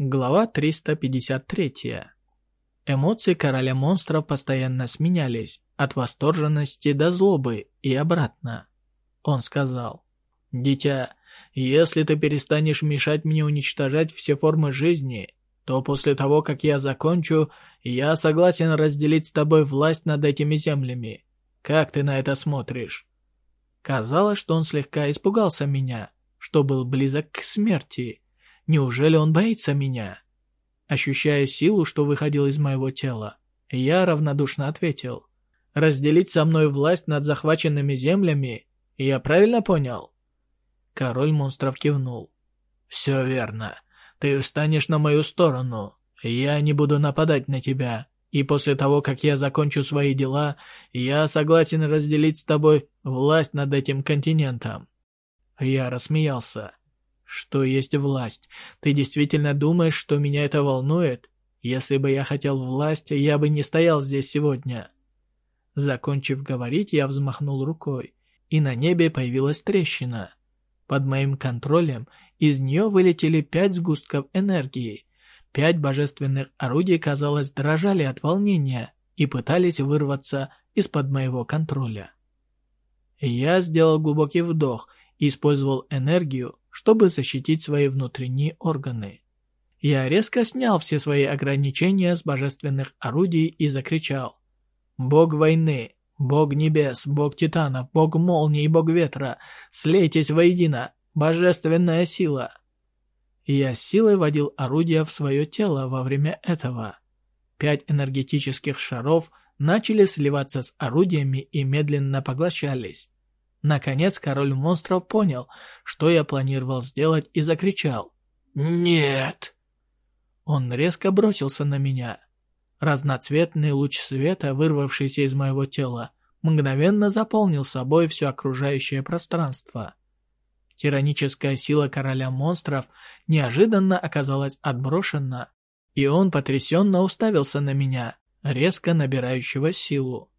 Глава 353. Эмоции короля монстров постоянно сменялись, от восторженности до злобы и обратно. Он сказал, «Дитя, если ты перестанешь мешать мне уничтожать все формы жизни, то после того, как я закончу, я согласен разделить с тобой власть над этими землями. Как ты на это смотришь?» Казалось, что он слегка испугался меня, что был близок к смерти, Неужели он боится меня? Ощущая силу, что выходил из моего тела, я равнодушно ответил. Разделить со мной власть над захваченными землями? Я правильно понял? Король монстров кивнул. «Все верно. Ты встанешь на мою сторону. Я не буду нападать на тебя. И после того, как я закончу свои дела, я согласен разделить с тобой власть над этим континентом». Я рассмеялся. Что есть власть? Ты действительно думаешь, что меня это волнует? Если бы я хотел власти, я бы не стоял здесь сегодня. Закончив говорить, я взмахнул рукой, и на небе появилась трещина. Под моим контролем из нее вылетели пять сгустков энергии. Пять божественных орудий, казалось, дрожали от волнения и пытались вырваться из-под моего контроля. Я сделал глубокий вдох и использовал энергию, чтобы защитить свои внутренние органы. Я резко снял все свои ограничения с божественных орудий и закричал. «Бог войны, Бог небес, Бог титанов, Бог молнии Бог ветра, слейтесь воедино, божественная сила!» Я силой водил орудия в свое тело во время этого. Пять энергетических шаров начали сливаться с орудиями и медленно поглощались. Наконец король монстров понял, что я планировал сделать, и закричал. «Нет!» Он резко бросился на меня. Разноцветный луч света, вырвавшийся из моего тела, мгновенно заполнил собой все окружающее пространство. Тираническая сила короля монстров неожиданно оказалась отброшена, и он потрясенно уставился на меня, резко набирающего силу.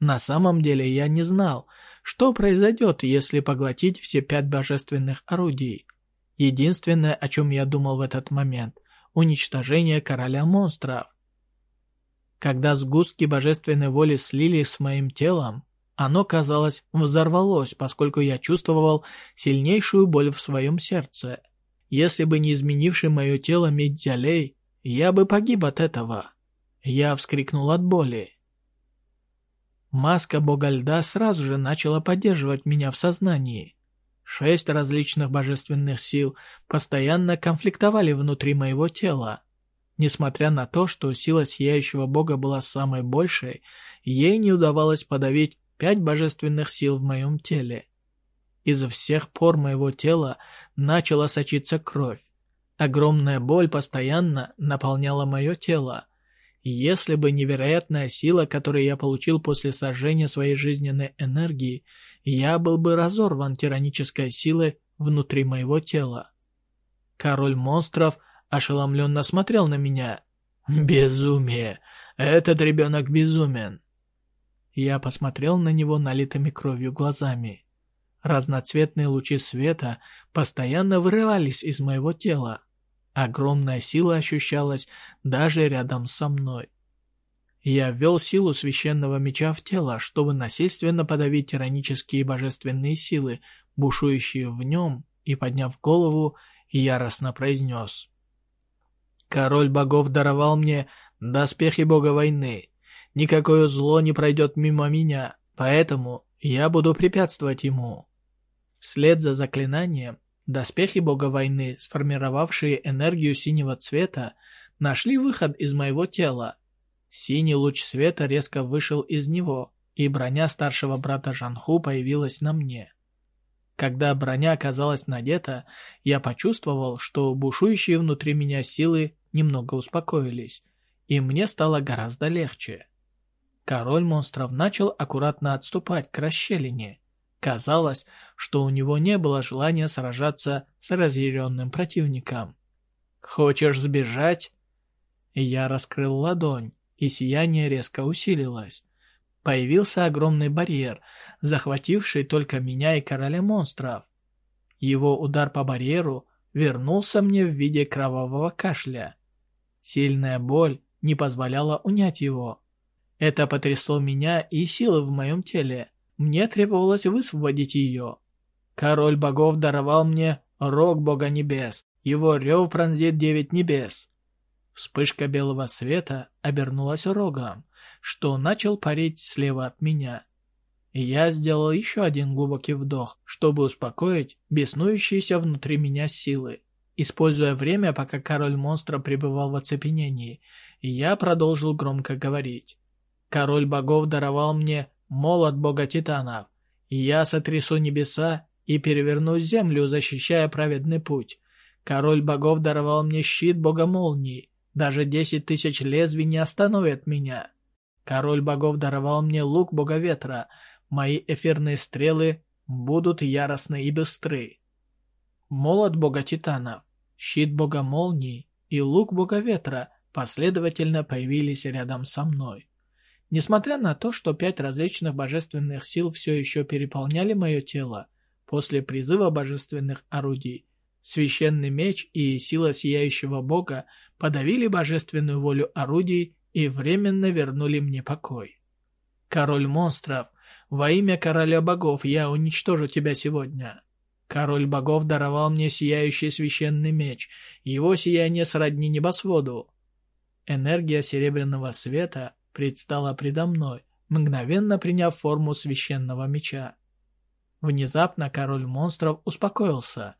На самом деле я не знал, что произойдет, если поглотить все пять божественных орудий. Единственное, о чем я думал в этот момент – уничтожение короля монстров. Когда сгустки божественной воли слились с моим телом, оно, казалось, взорвалось, поскольку я чувствовал сильнейшую боль в своем сердце. Если бы не изменивший мое тело Медзялей, я бы погиб от этого. Я вскрикнул от боли. Маска бога льда сразу же начала поддерживать меня в сознании. Шесть различных божественных сил постоянно конфликтовали внутри моего тела. Несмотря на то, что сила Сияющего Бога была самой большей, ей не удавалось подавить пять божественных сил в моем теле. Из всех пор моего тела начала сочиться кровь. Огромная боль постоянно наполняла мое тело, если бы невероятная сила, которую я получил после сожжения своей жизненной энергии, я был бы разорван тиранической силой внутри моего тела. Король монстров ошеломленно смотрел на меня. «Безумие! Этот ребенок безумен!» Я посмотрел на него налитыми кровью глазами. Разноцветные лучи света постоянно вырывались из моего тела. Огромная сила ощущалась даже рядом со мной. Я ввел силу священного меча в тело, чтобы насильственно подавить тиранические божественные силы, бушующие в нем, и, подняв голову, яростно произнес. «Король богов даровал мне доспехи бога войны. Никакое зло не пройдет мимо меня, поэтому я буду препятствовать ему». Вслед за заклинанием Доспехи бога войны, сформировавшие энергию синего цвета, нашли выход из моего тела. Синий луч света резко вышел из него, и броня старшего брата Жанху появилась на мне. Когда броня оказалась надета, я почувствовал, что бушующие внутри меня силы немного успокоились, и мне стало гораздо легче. Король монстров начал аккуратно отступать к расщелине, Казалось, что у него не было желания сражаться с разъяренным противником. «Хочешь сбежать?» Я раскрыл ладонь, и сияние резко усилилось. Появился огромный барьер, захвативший только меня и короля монстров. Его удар по барьеру вернулся мне в виде кровавого кашля. Сильная боль не позволяла унять его. Это потрясло меня и силы в моем теле. Мне требовалось высвободить ее. Король богов даровал мне рог бога небес. Его рев пронзит девять небес. Вспышка белого света обернулась рогом, что начал парить слева от меня. Я сделал еще один глубокий вдох, чтобы успокоить беснующиеся внутри меня силы. Используя время, пока король монстра пребывал в оцепенении, я продолжил громко говорить. Король богов даровал мне молот бога титанов, я сотрясу небеса и переверну землю, защищая праведный путь. Король богов даровал мне щит бога молний, даже десять тысяч лезвий не остановят меня. Король богов даровал мне лук бога ветра, мои эфирные стрелы будут яростны и быстры. Молот бога титанов, щит бога молний и лук бога ветра последовательно появились рядом со мной. Несмотря на то, что пять различных божественных сил все еще переполняли мое тело, после призыва божественных орудий, священный меч и сила сияющего бога подавили божественную волю орудий и временно вернули мне покой. Король монстров, во имя короля богов я уничтожу тебя сегодня. Король богов даровал мне сияющий священный меч, его сияние сродни небосводу. Энергия серебряного света предстала предо мной, мгновенно приняв форму священного меча. Внезапно король монстров успокоился.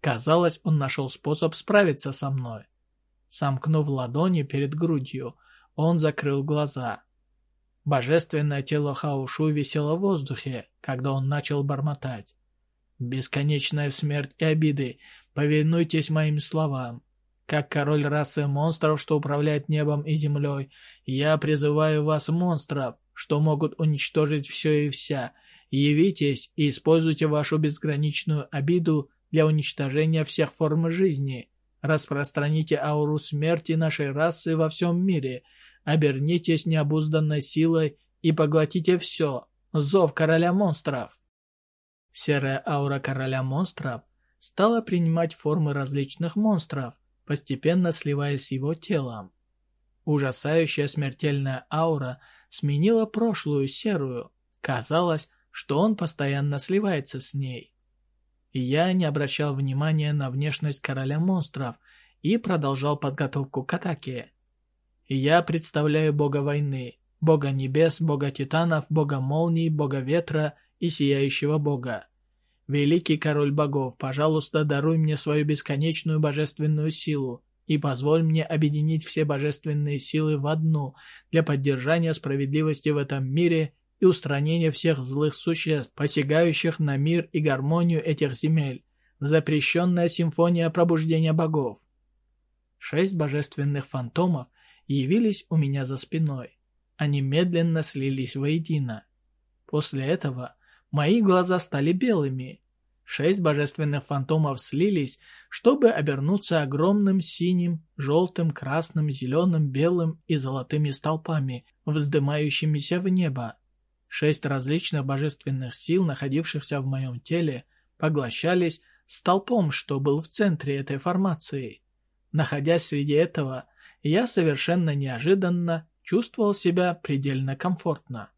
Казалось, он нашел способ справиться со мной. Сомкнув ладони перед грудью, он закрыл глаза. Божественное тело Хаушу висело в воздухе, когда он начал бормотать. «Бесконечная смерть и обиды, повинуйтесь моим словам. Как король расы монстров, что управляет небом и землей, я призываю вас, монстров, что могут уничтожить все и вся. Явитесь и используйте вашу безграничную обиду для уничтожения всех форм жизни. Распространите ауру смерти нашей расы во всем мире. Обернитесь необузданной силой и поглотите все. Зов короля монстров. Серая аура короля монстров стала принимать формы различных монстров – постепенно сливаясь с его телом. Ужасающая смертельная аура сменила прошлую серую. Казалось, что он постоянно сливается с ней. Я не обращал внимания на внешность короля монстров и продолжал подготовку к атаке. Я представляю бога войны, бога небес, бога титанов, бога молний, бога ветра и сияющего бога. Великий король богов, пожалуйста, даруй мне свою бесконечную божественную силу и позволь мне объединить все божественные силы в одну для поддержания справедливости в этом мире и устранения всех злых существ, посягающих на мир и гармонию этих земель. Запрещенная симфония пробуждения богов. Шесть божественных фантомов явились у меня за спиной. Они медленно слились воедино. После этого Мои глаза стали белыми. Шесть божественных фантомов слились, чтобы обернуться огромным синим, желтым, красным, зеленым, белым и золотыми столпами, вздымающимися в небо. Шесть различных божественных сил, находившихся в моем теле, поглощались столпом, что был в центре этой формации. Находясь среди этого, я совершенно неожиданно чувствовал себя предельно комфортно.